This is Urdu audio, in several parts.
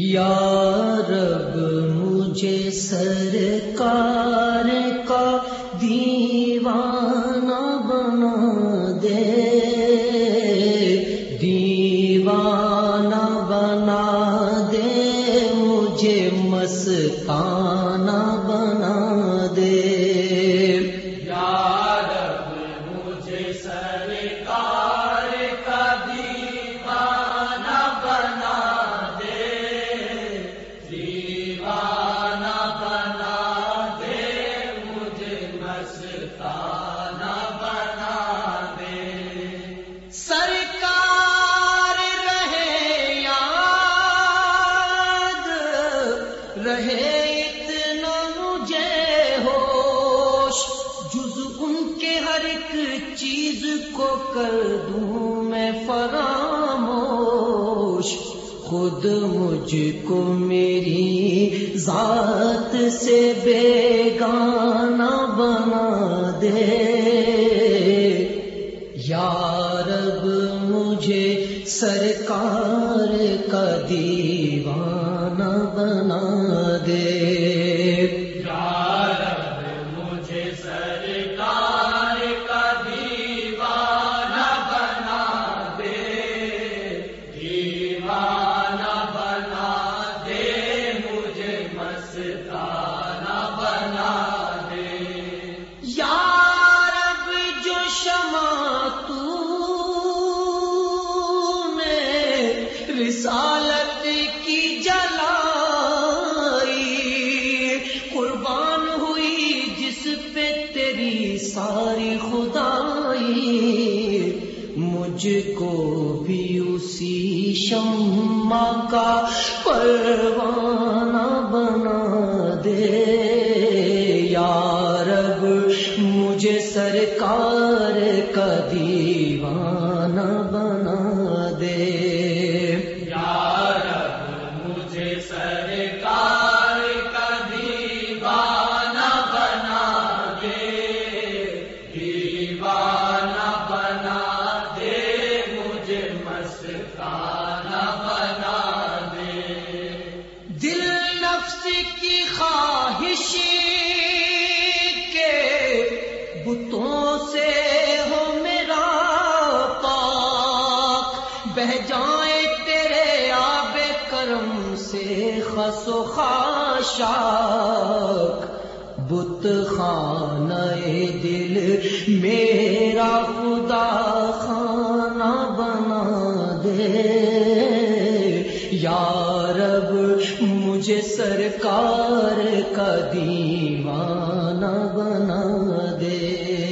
یا رب مجھے سرکار کا دیوانہ بنا دے۔ دیوانہ بنا دے مجھے مستانہ بنا مستانہ بنا دے۔ سرکار رہے یاد، رہے اتنا مجھے ہوش۔ جز ان کے ہر ایک چیز کو کر دوں میں فراموش۔ خود مجھ کو میری ذات سے بیگانہ بنا دے۔ یا رب، مجھے سرکار کا دیوانہ بنا دے۔ یار مجھے سرکار مستانہ بنا دے۔ یا جو شمع تو نے رسالت کی جلائی، قربان ہوئی جس پہ تیری ساری خدائی، مجھ کو بھی اسی شمع کا پروانہ بنا۔ رب مجھے سرکار کا دیوانہ بنا دے۔ یار مجھے سرکار کا دیوانہ بنا دے۔ دیوانہ بنا دے مجھے مستانہ بنا دے۔ دل نفس کی خواہش بہ جائیں تیرے آب کرم سے، خس و خاشاک، بت خانہ دل میرا خدا خانہ بنا دے۔ یا رب، مجھے سرکار کا دیوانہ بنا دے۔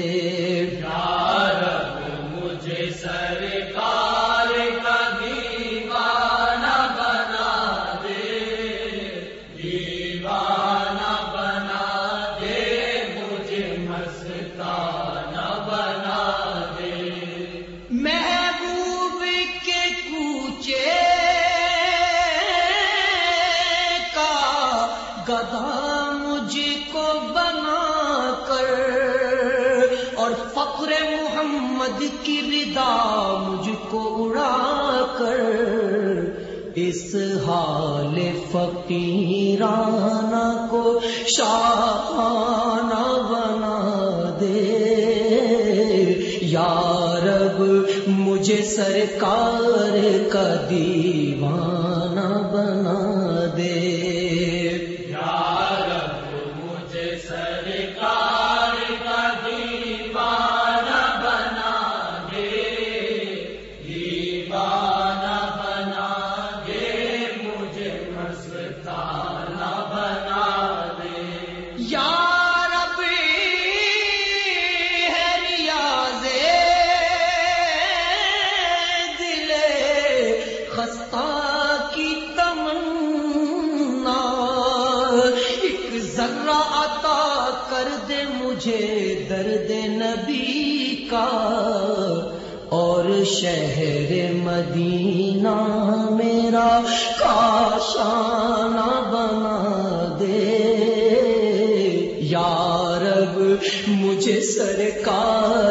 اور فقر محمد کی ردا مجھ کو اڑا کر۔ اس حال فقیرانہ کو شاہانہ بنا دے۔ یا رب، مجھے سرکار کا دیوانہ بنا دے۔ ذرہ عطا کر دے مجھے درد نبی کا اور شہر مدینہ میرا کاشانہ بنا دے۔ یارب مجھے سرکار